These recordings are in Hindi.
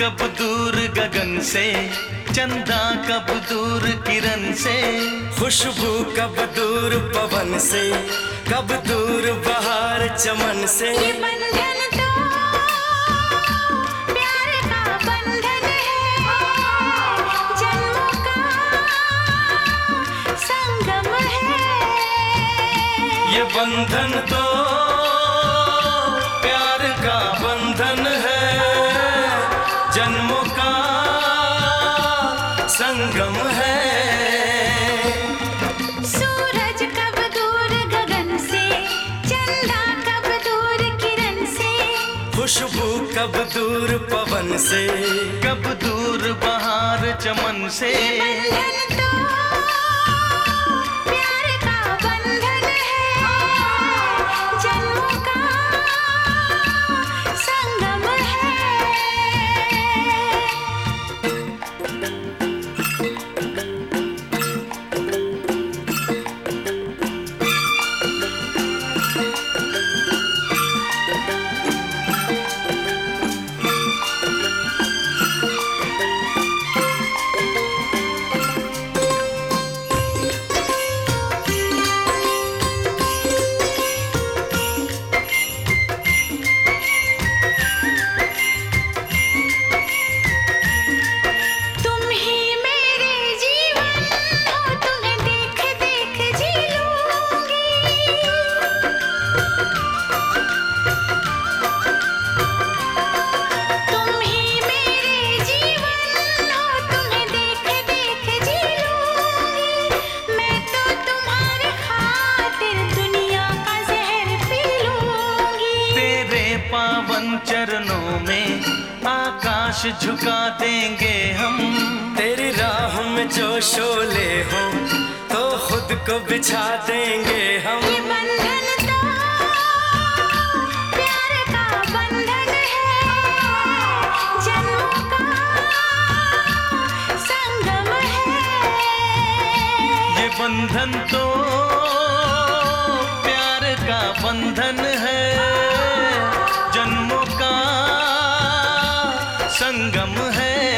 कब दूर गगन से? चंदा कब दूर किरण से? खुशबू कब दूर पवन से? कब दूर बहार चमन से? ये बंधन तो प्यार का बंधन है। जन्मों का संगम है। ये बंधन तो जन्मों का संगम है। सूरज कब दूर गगन से चंदा कब दूर किरण से? खुशबू कब दूर पवन से कब दूर बहार चमन से? चरणों में आकाश झुका देंगे हम। तेरी राह में जो शोले हो तो खुद को बिछा देंगे हम। ये बंधन तो प्यार का बंधन है। संगम है।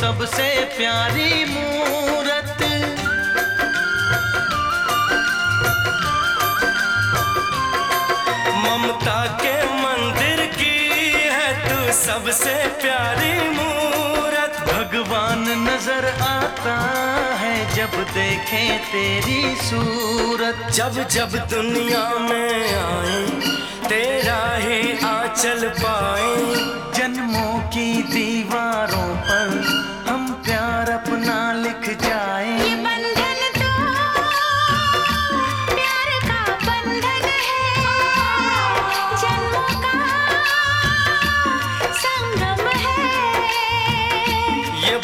सबसे प्यारी मूरत। ममता के मंदिर की है तू सबसे प्यारी मूरत। भगवान नज़र आता है जब देखे तेरी सूरत। जब जब दुनिया में आए, तेरा ही आंचल पाए।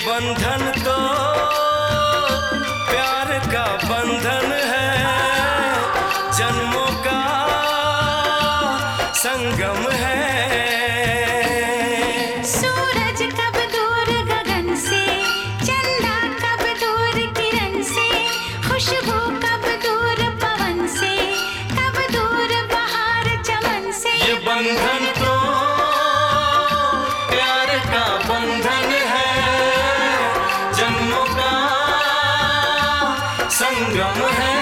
बंधन तो है जन्मों का संगम है